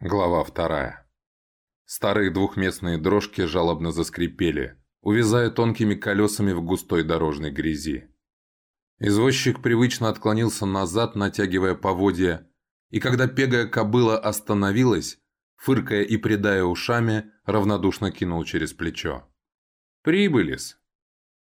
Глава вторая. Старые двухместные дрожки жалобно заскрипели, увязая тонкими колесами в густой дорожной грязи. Извозчик привычно отклонился назад, натягивая поводья, и когда пегая кобыла остановилась, фыркая и придая ушами, равнодушно кинул через плечо. «Прибылись!»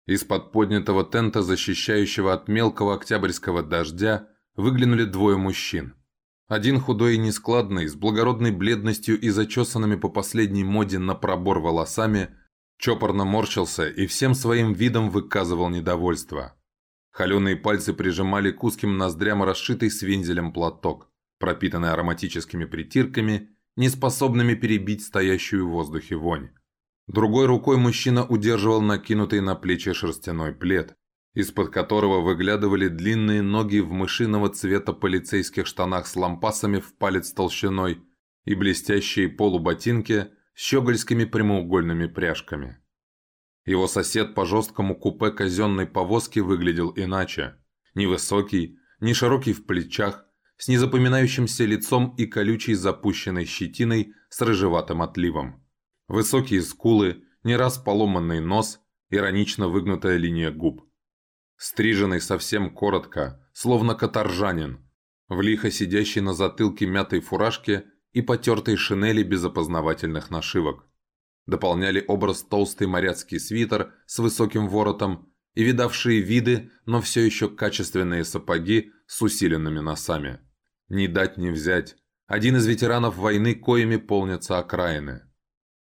Из-под поднятого тента, защищающего от мелкого октябрьского дождя, выглянули двое мужчин – один худой и нескладный, с благородной бледностью и зачесанными по последней моде на пробор волосами, чопорно морщился и всем своим видом выказывал недовольство. Холеные пальцы прижимали к узким ноздрям расшитый свинзелем платок, пропитанный ароматическими притирками, неспособными перебить стоящую в воздухе вонь. Другой рукой мужчина удерживал накинутый на плечи шерстяной плед, из-под которого выглядывали длинные ноги в мышиного цвета полицейских штанах с лампасами в палец толщиной и блестящие полуботинки с щегольскими прямоугольными пряжками. Его сосед по жесткому купе казенной повозки выглядел иначе. Невысокий, не широкий в плечах, с незапоминающимся лицом и колючей запущенной щетиной с рыжеватым отливом. Высокие скулы, не раз поломанный нос, иронично выгнутая линия губ – стриженный совсем коротко, словно каторжанин, в лихо сидящей на затылке мятой фуражке и потертой шинели без опознавательных нашивок. Дополняли образ толстый моряцкий свитер с высоким воротом и видавшие виды, но все еще качественные сапоги с усиленными носами. Не дать не взять. Один из ветеранов войны коими полнятся окраины.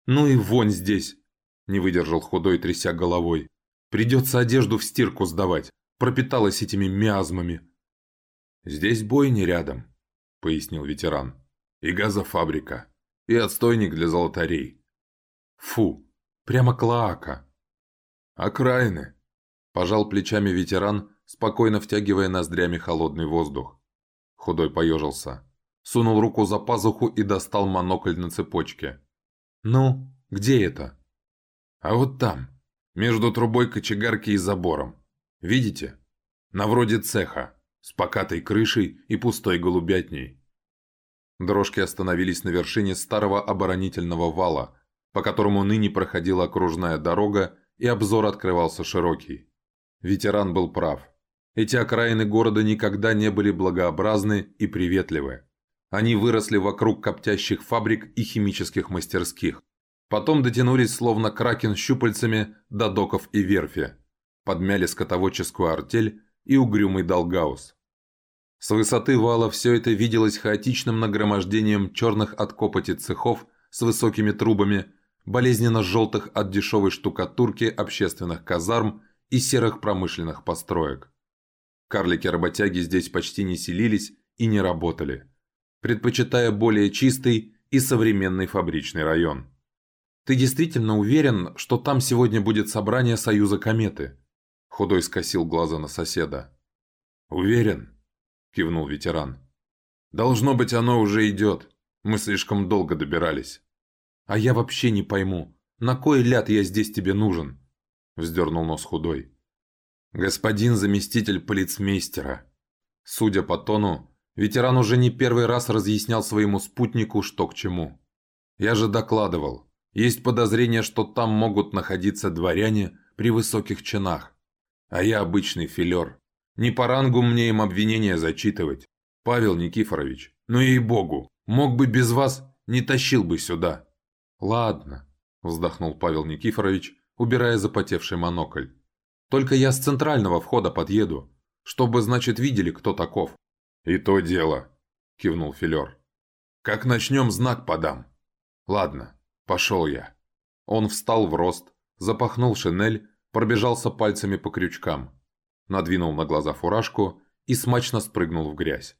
«Ну и вонь здесь!» – не выдержал худой, тряся головой. Придется одежду в стирку сдавать. Пропиталась этими миазмами. «Здесь бойни рядом», — пояснил ветеран. «И газофабрика. И отстойник для золотарей». «Фу, прямо клоака». «Окраины», — пожал плечами ветеран, спокойно втягивая ноздрями холодный воздух. Худой поежился. Сунул руку за пазуху и достал монокль на цепочке. «Ну, где это?» «А вот там», между трубой кочегарки и забором. Видите? На вроде цеха, с покатой крышей и пустой голубятней. Дрожки остановились на вершине старого оборонительного вала, по которому ныне проходила окружная дорога, и обзор открывался широкий. Ветеран был прав. Эти окраины города никогда не были благообразны и приветливы. Они выросли вокруг коптящих фабрик и химических мастерских. Потом дотянулись, словно кракен щупальцами, до доков и верфи. Подмяли скотоводческую артель и угрюмый долгаус. С высоты вала все это виделось хаотичным нагромождением черных от копоти цехов с высокими трубами, болезненно-желтых от дешевой штукатурки общественных казарм и серых промышленных построек. Карлики-работяги здесь почти не селились и не работали, предпочитая более чистый и современный фабричный район. «Ты действительно уверен, что там сегодня будет собрание Союза Кометы?» Худой скосил глаза на соседа. «Уверен», – кивнул ветеран. «Должно быть, оно уже идет. Мы слишком долго добирались». «А я вообще не пойму, на кой ляд я здесь тебе нужен?» – вздернул нос Худой. «Господин заместитель полицмейстера». Судя по тону, ветеран уже не первый раз разъяснял своему спутнику, что к чему. «Я же докладывал, есть подозрение, что там могут находиться дворяне при высоких чинах. А я обычный филер. Не по рангу мне им обвинения зачитывать. Павел Никифорович, ну ей-богу, мог бы без вас, не тащил бы сюда. Ладно, вздохнул Павел Никифорович, убирая запотевший монокль. Только я с центрального входа подъеду, чтобы, значит, видели, кто таков. И то дело, кивнул филер. Как начнем, знак подам. Ладно, Пошел я. Он встал в рост, запахнул шинель, пробежался пальцами по крючкам, надвинул на глаза фуражку и смачно спрыгнул в грязь.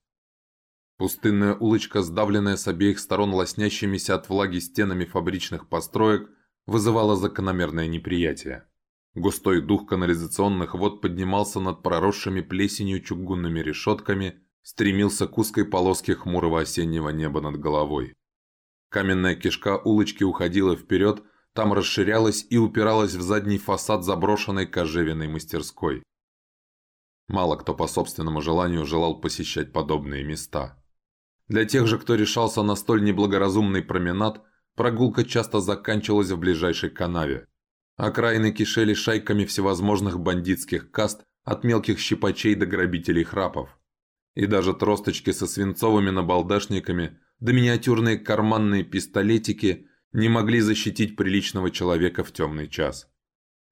Пустынная улочка, сдавленная с обеих сторон лоснящимися от влаги стенами фабричных построек, вызывала закономерное неприятие. Густой дух канализационных вод поднимался над проросшими плесенью чугунными решетками, стремился к узкой полоске хмурого осеннего неба над головой. Каменная кишка улочки уходила вперед, там расширялась и упиралась в задний фасад заброшенной кожевенной мастерской. Мало кто по собственному желанию желал посещать подобные места. Для тех же, кто решался на столь неблагоразумный променад, прогулка часто заканчивалась в ближайшей канаве. Окраины кишели шайками всевозможных бандитских каст, от мелких щипачей до грабителей храпов. И даже тросточки со свинцовыми набалдашниками да миниатюрные карманные пистолетики не могли защитить приличного человека в темный час.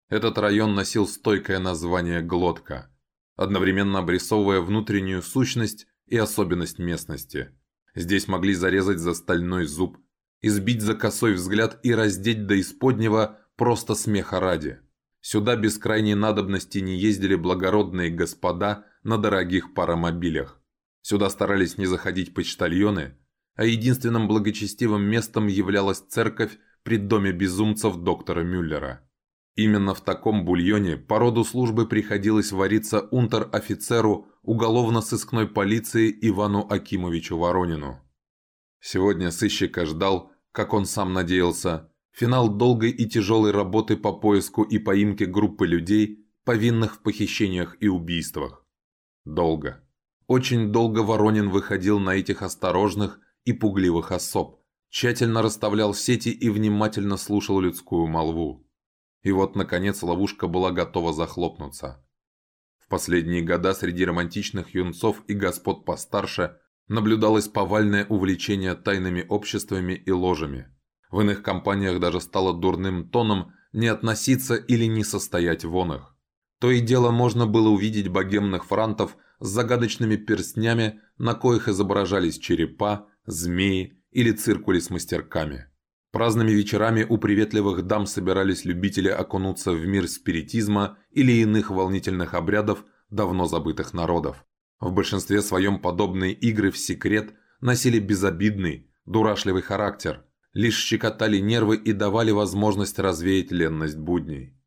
Этот район носил стойкое название «Глотка», одновременно обрисовывая внутреннюю сущность и особенность местности. Здесь могли зарезать за стальной зуб, избить за косой взгляд и раздеть до исподнего просто смеха ради. Сюда без крайней надобности не ездили благородные господа на дорогих паромобилях. Сюда старались не заходить почтальоны, а единственным благочестивым местом являлась церковь при доме безумцев доктора Мюллера. Именно в таком бульоне по роду службы приходилось вариться унтер-офицеру уголовно-сыскной полиции Ивану Акимовичу Воронину. Сегодня сыщика ждал, как он сам надеялся, финал долгой и тяжелой работы по поиску и поимке группы людей, повинных в похищениях и убийствах. Долго. Очень долго Воронин выходил на этих осторожных и пугливых особ, тщательно расставлял сети и внимательно слушал людскую молву. И вот, наконец, ловушка была готова захлопнуться. В последние года среди романтичных юнцов и господ постарше наблюдалось повальное увлечение тайными обществами и ложами. В иных компаниях даже стало дурным тоном не относиться или не состоять в онах. То и дело можно было увидеть богемных франтов с загадочными перстнями, на коих изображались черепа, змеи или циркули с мастерками. Праздными вечерами у приветливых дам собирались любители окунуться в мир спиритизма или иных волнительных обрядов давно забытых народов. В большинстве своем подобные игры в секрет носили безобидный, дурашливый характер, лишь щекотали нервы и давали возможность развеять ленность будней.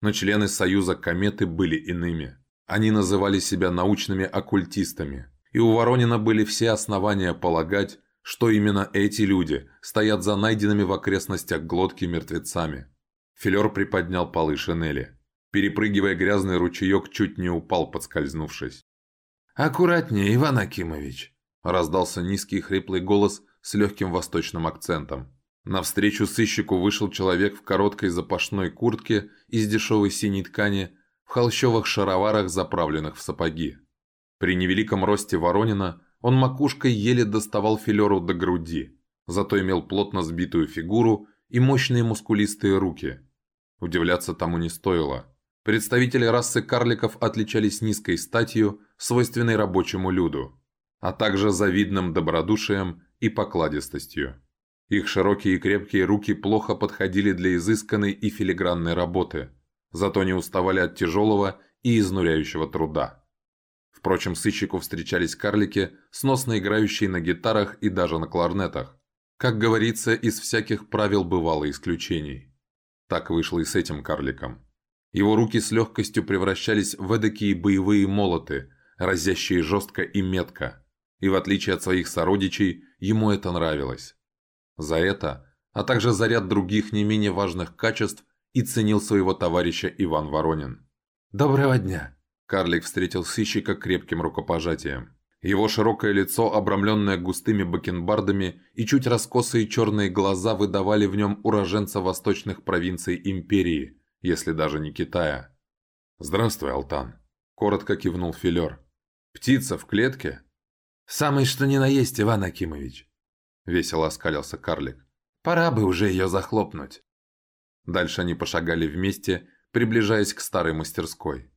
Но члены Союза Кометы были иными. Они называли себя научными оккультистами, и у Воронина были все основания полагать, что именно эти люди стоят за найденными в окрестностях глотки мертвецами. Филер приподнял полы шинели. Перепрыгивая грязный ручеек, чуть не упал, подскользнувшись. «Аккуратнее, Иван Акимович!» – раздался низкий хриплый голос с легким восточным акцентом. Навстречу сыщику вышел человек в короткой запашной куртке из дешевой синей ткани, в холщовых шароварах, заправленных в сапоги. При невеликом росте Воронина он макушкой еле доставал филеру до груди, зато имел плотно сбитую фигуру и мощные мускулистые руки. Удивляться тому не стоило. Представители расы карликов отличались низкой статью, свойственной рабочему люду, а также завидным добродушием и покладистостью. Их широкие и крепкие руки плохо подходили для изысканной и филигранной работы, зато не уставали от тяжелого и изнуряющего труда. Впрочем, сыщику встречались карлики, сносно играющие на гитарах и даже на кларнетах. Как говорится, из всяких правил бывало исключений. Так вышло и с этим карликом. Его руки с легкостью превращались в эдакие боевые молоты, разящие жестко и метко. И в отличие от своих сородичей, ему это нравилось. За это, а также за ряд других не менее важных качеств, и ценил своего товарища Иван Воронин. «Доброго дня!» Карлик встретил сыщика крепким рукопожатием. Его широкое лицо, обрамленное густыми бакенбардами и чуть раскосые черные глаза выдавали в нем уроженца восточных провинций империи, если даже не Китая. «Здравствуй, Алтан», – коротко кивнул Филер. «Птица в клетке?» «Самый что ни на есть, Иван Акимович», – весело оскалился карлик. «Пора бы уже ее захлопнуть». Дальше они пошагали вместе, приближаясь к старой мастерской.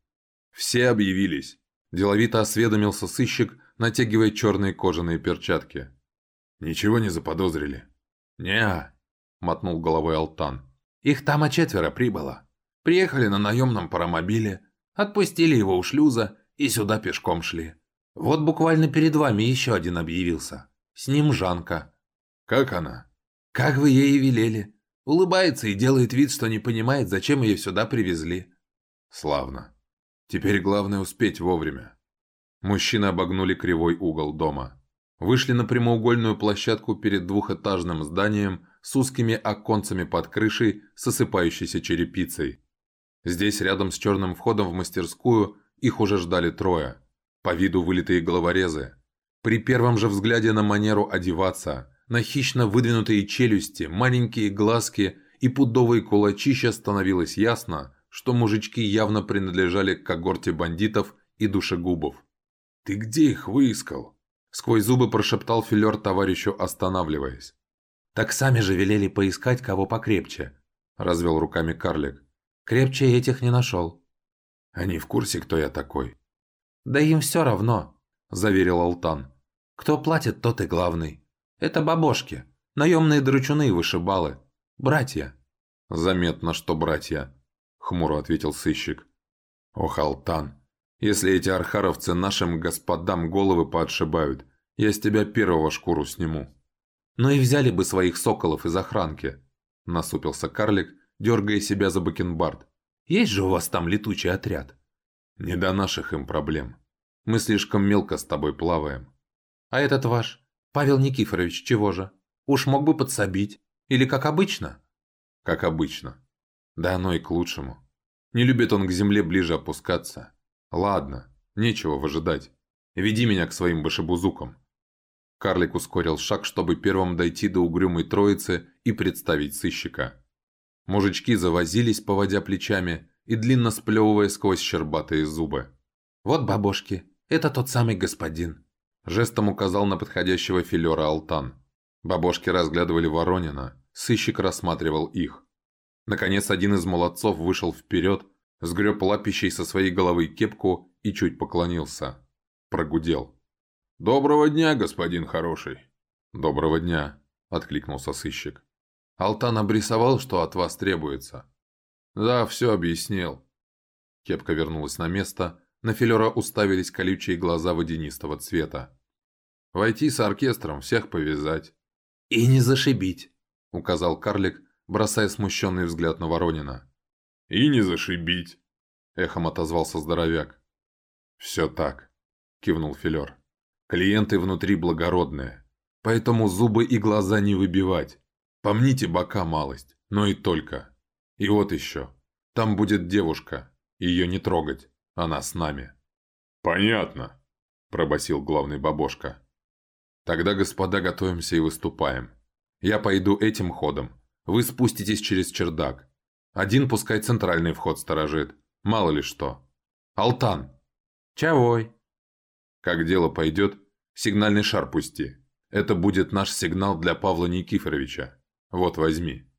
«Все объявились», – деловито осведомился сыщик, натягивая черные кожаные перчатки. «Ничего не заподозрили?» «Не-а», мотнул головой Алтан. «Их там а четверо прибыло. Приехали на наемном паромобиле, отпустили его у шлюза и сюда пешком шли. Вот буквально перед вами еще один объявился. С ним Жанка». «Как она?» «Как вы ей велели. Улыбается и делает вид, что не понимает, зачем ее сюда привезли». «Славно. Теперь главное успеть вовремя. Мужчины обогнули кривой угол дома. Вышли на прямоугольную площадку перед двухэтажным зданием с узкими оконцами под крышей с осыпающейся черепицей. Здесь, рядом с черным входом в мастерскую, их уже ждали трое. По виду вылитые головорезы. При первом же взгляде на манеру одеваться, на хищно выдвинутые челюсти, маленькие глазки и пудовые кулачища становилось ясно, что мужички явно принадлежали к когорте бандитов и душегубов. «Ты где их выискал?» Сквозь зубы прошептал Филер товарищу, останавливаясь. «Так сами же велели поискать кого покрепче», – развел руками карлик. «Крепче этих не нашел». «Они в курсе, кто я такой?» «Да им все равно», – заверил Алтан. «Кто платит, тот и главный. Это бабошки, наемные дручуны и вышибалы. Братья». «Заметно, что братья», – хмуро ответил сыщик. «Ох, Алтан, если эти архаровцы нашим господам головы поотшибают, я с тебя первого шкуру сниму». «Ну и взяли бы своих соколов из охранки», – насупился карлик, дергая себя за бакенбард. «Есть же у вас там летучий отряд?» «Не до наших им проблем. Мы слишком мелко с тобой плаваем». «А этот ваш, Павел Никифорович, чего же? Уж мог бы подсобить. Или как обычно?» «Как обычно. Да оно и к лучшему. Не любит он к земле ближе опускаться. Ладно, нечего выжидать. Веди меня к своим башебузукам». Карлик ускорил шаг, чтобы первым дойти до угрюмой троицы и представить сыщика. Мужички завозились, поводя плечами и длинно сплевывая сквозь щербатые зубы. «Вот бабошки, это тот самый господин», – жестом указал на подходящего филера Алтан. Бабошки разглядывали Воронина, сыщик рассматривал их. Наконец один из молодцов вышел вперед, сгреб лапищей со своей головы кепку и чуть поклонился. Прогудел. «Доброго дня, господин хороший!» «Доброго дня!» – откликнулся сыщик. «Алтан обрисовал, что от вас требуется?» «Да, все объяснил». Кепка вернулась на место, на Филера уставились колючие глаза водянистого цвета. «Войти с оркестром, всех повязать». «И не зашибить», – указал карлик, бросая смущенный взгляд на Воронина. «И не зашибить», – эхом отозвался здоровяк. «Все так», – кивнул Филер. Клиенты внутри благородные, поэтому зубы и глаза не выбивать. Помните бока малость, но и только. И вот еще. Там будет девушка, ее не трогать, она с нами». «Понятно», – пробасил главный бабошка. «Тогда, господа, готовимся и выступаем. Я пойду этим ходом. Вы спуститесь через чердак. Один пускай центральный вход сторожит. Мало ли что. Алтан!» «Чавой!» Как дело пойдет, сигнальный шар пусти. Это будет наш сигнал для Павла Никифоровича. Вот, возьми».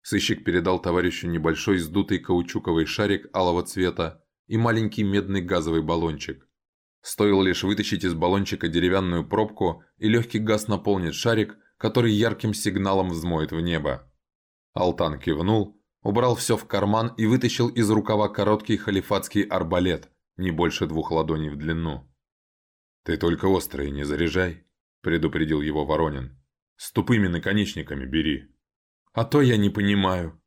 Сыщик передал товарищу небольшой сдутый каучуковый шарик алого цвета и маленький медный газовый баллончик. Стоило лишь вытащить из баллончика деревянную пробку, и легкий газ наполнит шарик, который ярким сигналом взмоет в небо. Алтан кивнул, убрал все в карман и вытащил из рукава короткий халифатский арбалет, не больше двух ладоней в длину. «Ты только острые не заряжай», – предупредил его Воронин. «С тупыми наконечниками бери». «А то я не понимаю».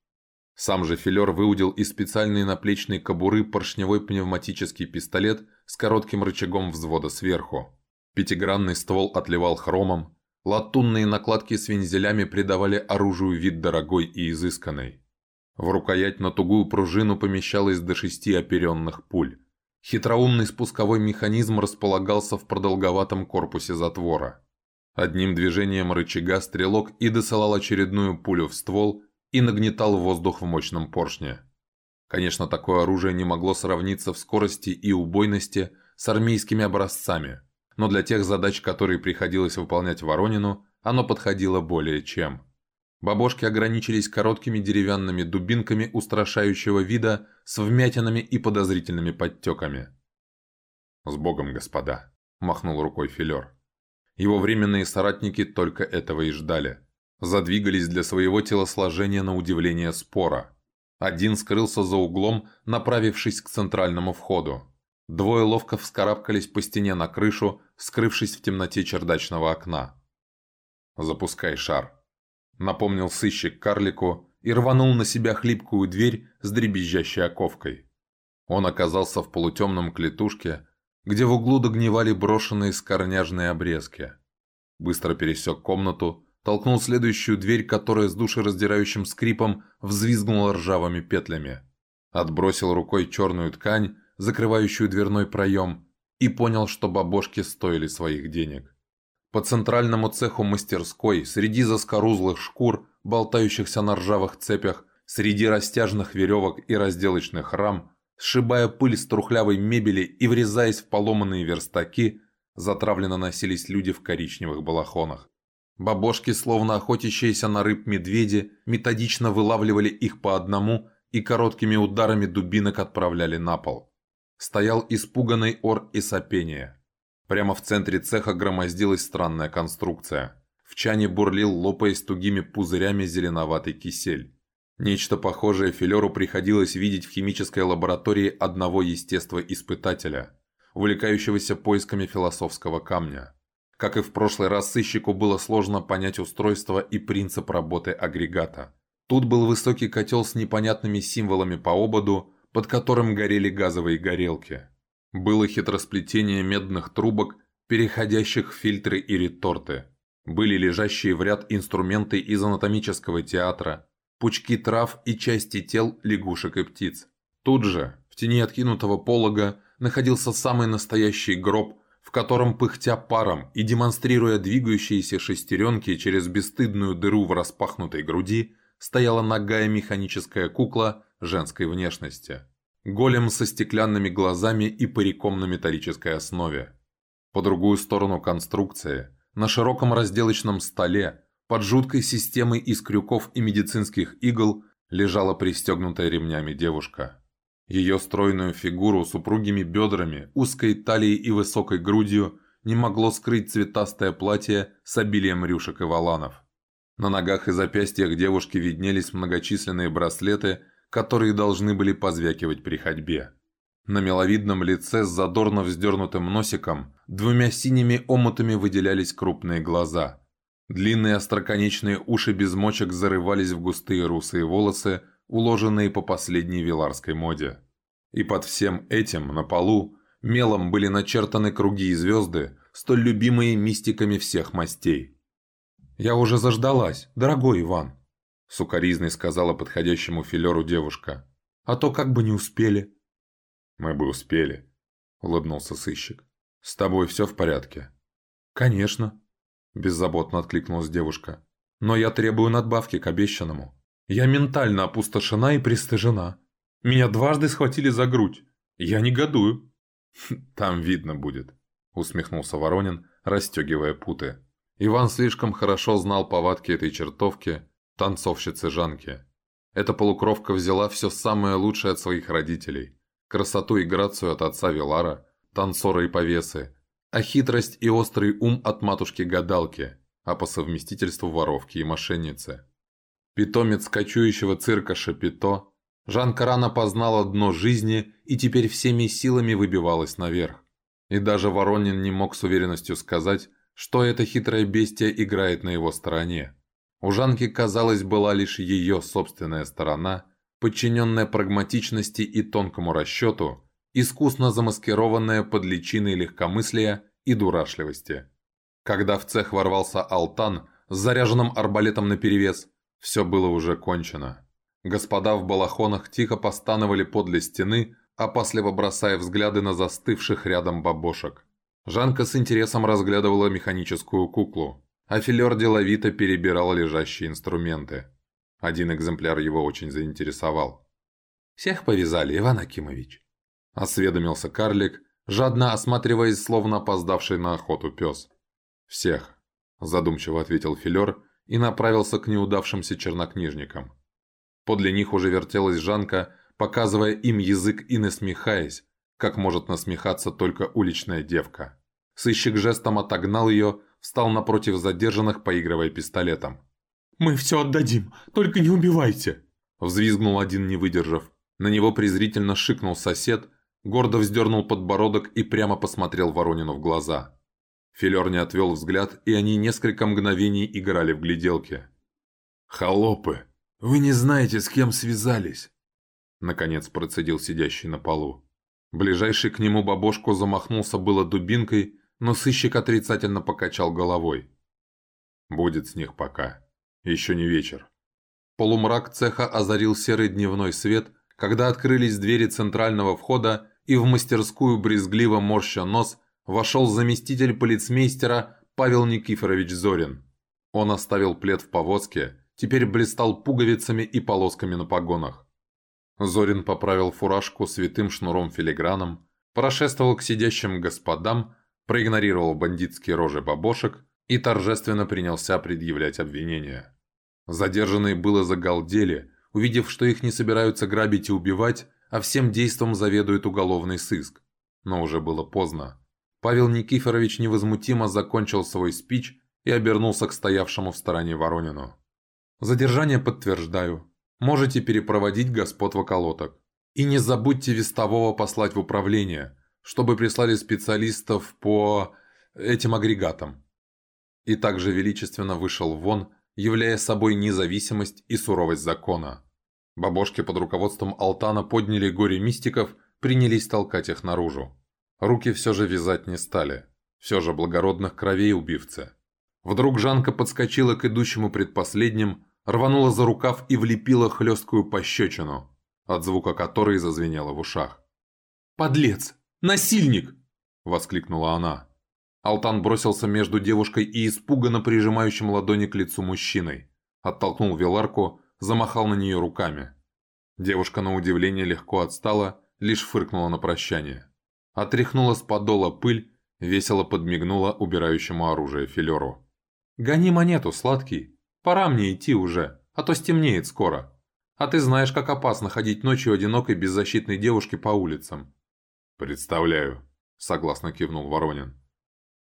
Сам же Филер выудил из специальной наплечной кобуры поршневой пневматический пистолет с коротким рычагом взвода сверху. Пятигранный ствол отливал хромом, латунные накладки с вензелями придавали оружию вид дорогой и изысканный. В рукоять на тугую пружину помещалось до шести оперенных пуль. Хитроумный спусковой механизм располагался в продолговатом корпусе затвора. Одним движением рычага стрелок и досылал очередную пулю в ствол и нагнетал воздух в мощном поршне. Конечно, такое оружие не могло сравниться в скорости и убойности с армейскими образцами, но для тех задач, которые приходилось выполнять Воронину, оно подходило более чем. Бабошки ограничились короткими деревянными дубинками устрашающего вида с вмятинами и подозрительными подтеками. «С Богом, господа!» – махнул рукой Филер. Его временные соратники только этого и ждали. Задвигались для своего телосложения на удивление спора. Один скрылся за углом, направившись к центральному входу. Двое ловко вскарабкались по стене на крышу, скрывшись в темноте чердачного окна. «Запускай шар», напомнил сыщик карлику и рванул на себя хлипкую дверь с дребезжащей оковкой. Он оказался в полутемном клетушке, где в углу догнивали брошенные скорняжные обрезки. Быстро пересек комнату, толкнул следующую дверь, которая с душераздирающим скрипом взвизгнула ржавыми петлями. Отбросил рукой черную ткань, закрывающую дверной проем, и понял, что бабошки стоили своих денег. По центральному цеху мастерской, среди заскорузлых шкур, болтающихся на ржавых цепях, среди растяжных веревок и разделочных рам, сшибая пыль с трухлявой мебели и врезаясь в поломанные верстаки, затравленно носились люди в коричневых балахонах. Бабошки, словно охотящиеся на рыб медведи, методично вылавливали их по одному и короткими ударами дубинок отправляли на пол. Стоял испуганный ор и сопение. Прямо в центре цеха громоздилась странная конструкция. В чане бурлил, лопаясь тугими пузырями, зеленоватый кисель. Нечто похожее Филеру приходилось видеть в химической лаборатории одного естествоиспытателя, увлекающегося поисками философского камня. Как и в прошлый раз, сыщику было сложно понять устройство и принцип работы агрегата. Тут был высокий котел с непонятными символами по ободу, под которым горели газовые горелки. Было хитросплетение медных трубок, переходящих в фильтры и реторты. Были лежащие в ряд инструменты из анатомического театра, пучки трав и части тел лягушек и птиц. Тут же, в тени откинутого полога, находился самый настоящий гроб – в котором, пыхтя паром и демонстрируя двигающиеся шестеренки через бесстыдную дыру в распахнутой груди, стояла ногая механическая кукла женской внешности. Голем со стеклянными глазами и париком на металлической основе. По другую сторону конструкции, на широком разделочном столе, под жуткой системой из крюков и медицинских игл, лежала пристегнутая ремнями девушка. Ее стройную фигуру с упругими бедрами, узкой талией и высокой грудью не могло скрыть цветастое платье с обилием рюшек и валанов. На ногах и запястьях девушки виднелись многочисленные браслеты, которые должны были позвякивать при ходьбе. На миловидном лице с задорно вздернутым носиком двумя синими омутами выделялись крупные глаза. Длинные остроконечные уши без мочек зарывались в густые русые волосы, уложенные по последней виларской моде. И под всем этим на полу мелом были начертаны круги и звезды, столь любимые мистиками всех мастей. «Я уже заждалась, дорогой Иван», — сукоризной сказала подходящему филеру девушка. «А то как бы не успели». «Мы бы успели», — улыбнулся сыщик. «С тобой все в порядке?» «Конечно», – беззаботно откликнулась девушка. «Но я требую надбавки к обещанному». Я ментально опустошена и пристыжена. Меня дважды схватили за грудь. Я негодую». «Там видно будет», — усмехнулся Воронин, расстегивая путы. Иван слишком хорошо знал повадки этой чертовки, танцовщицы Жанки. Эта полукровка взяла все самое лучшее от своих родителей. Красоту и грацию от отца Вилара, танцора и повесы, а хитрость и острый ум от матушки-гадалки, а по совместительству воровки и мошенницы. Питомец кочующего цирка Шапито, Жанка рано познала дно жизни и теперь всеми силами выбивалась наверх. И даже Воронин не мог с уверенностью сказать, что эта хитрая бестия играет на его стороне. У Жанки, казалось, была лишь ее собственная сторона, подчиненная прагматичности и тонкому расчету, искусно замаскированная под личиной легкомыслия и дурашливости. Когда в цех ворвался Алтан с заряженным арбалетом наперевес, все было уже кончено. Господа в балахонах тихо постановали подле стены, опасливо бросая взгляды на застывших рядом бабошек. Жанка с интересом разглядывала механическую куклу, а Филер деловито перебирал лежащие инструменты. Один экземпляр его очень заинтересовал. «Всех повязали, Иван Акимович?» – осведомился карлик, жадно осматриваясь, словно опоздавший на охоту пес. «Всех», – задумчиво ответил Филер и направился к неудавшимся чернокнижникам. Подле них уже вертелась Жанка, показывая им язык и насмехаясь, как может насмехаться только уличная девка. Сыщик жестом отогнал ее, встал напротив задержанных, поигрывая пистолетом. «Мы все отдадим, только не убивайте!» Взвизгнул один, не выдержав. На него презрительно шикнул сосед, гордо вздернул подбородок и прямо посмотрел Воронину в глаза. Филер не отвел взгляд, и они несколько мгновений играли в гляделки. «Холопы, вы не знаете, с кем связались!» Наконец процедил сидящий на полу. Ближайший к нему бабошку замахнулся было дубинкой, но сыщик отрицательно покачал головой. «Будет с них пока. Еще не вечер». Полумрак цеха озарил серый дневной свет, когда открылись двери центрального входа, и в мастерскую брезгливо морща нос вошел заместитель полицмейстера Павел Никифорович Зорин. Он оставил плед в повозке, теперь блистал пуговицами и полосками на погонах. Зорин поправил фуражку святым шнуром-филиграном, прошествовал к сидящим господам, проигнорировал бандитские рожи бабошек и торжественно принялся предъявлять обвинения. Задержанные было загалдели, увидев, что их не собираются грабить и убивать, а всем действом заведует уголовный сыск. Но уже было поздно. Павел Никифорович невозмутимо закончил свой спич и обернулся к стоявшему в стороне Воронину. «Задержание подтверждаю. Можете перепроводить господ в околоток. И не забудьте вестового послать в управление, чтобы прислали специалистов по этим агрегатам». И также величественно вышел вон, являя собой независимость и суровость закона. Бабошки под руководством Алтана подняли горе мистиков, принялись толкать их наружу. Руки все же вязать не стали. Все же благородных кровей убивцы. Вдруг Жанка подскочила к идущему предпоследним, рванула за рукав и влепила хлесткую пощечину, от звука которой зазвенело в ушах. «Подлец! Насильник!» – воскликнула она. Алтан бросился между девушкой и испуганно прижимающим ладони к лицу мужчиной. Оттолкнул Виларку, замахал на нее руками. Девушка на удивление легко отстала, лишь фыркнула на прощание. Отряхнула с подола пыль, весело подмигнула убирающему оружие филеру. «Гони монету, сладкий. Пора мне идти уже, а то стемнеет скоро. А ты знаешь, как опасно ходить ночью одинокой беззащитной девушке по улицам». «Представляю», — согласно кивнул Воронин.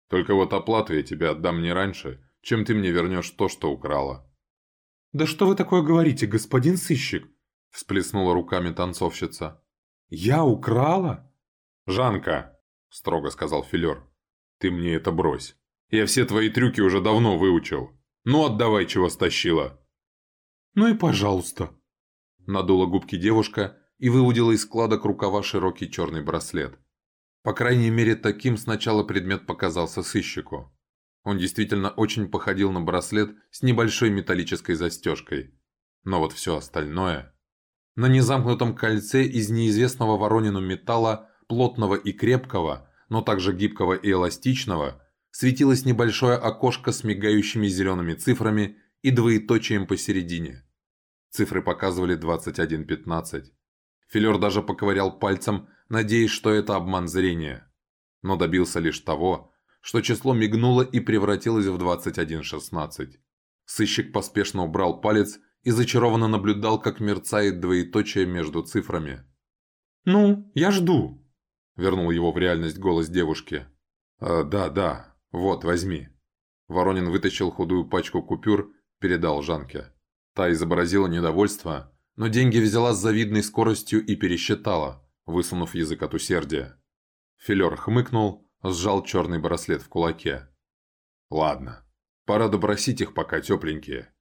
«Только вот оплату я тебе отдам не раньше, чем ты мне вернешь то, что украла». «Да что вы такое говорите, господин сыщик?» – всплеснула руками танцовщица. «Я украла?» «Жанка», – строго сказал Филер, – «ты мне это брось. Я все твои трюки уже давно выучил. Ну, отдавай, чего стащила». «Ну и пожалуйста». Надула губки девушка и выудила из складок рукава широкий черный браслет. По крайней мере, таким сначала предмет показался сыщику. Он действительно очень походил на браслет с небольшой металлической застежкой. Но вот все остальное... На незамкнутом кольце из неизвестного воронину металла, плотного и крепкого, но также гибкого и эластичного, светилось небольшое окошко с мигающими зелеными цифрами и двоеточием посередине. Цифры показывали 21.15. Филер даже поковырял пальцем, надеясь, что это обман зрения. Но добился лишь того, что число мигнуло и превратилось в 21.16. Сыщик поспешно убрал палец и зачарованно наблюдал, как мерцает двоеточие между цифрами. «Ну, я жду», — вернул его в реальность голос девушки. «А, «Да, да», «Вот, возьми». Воронин вытащил худую пачку купюр, передал Жанке. Та изобразила недовольство, но деньги взяла с завидной скоростью и пересчитала, высунув язык от усердия. Филер хмыкнул, сжал черный браслет в кулаке. «Ладно, пора добросить их, пока тепленькие.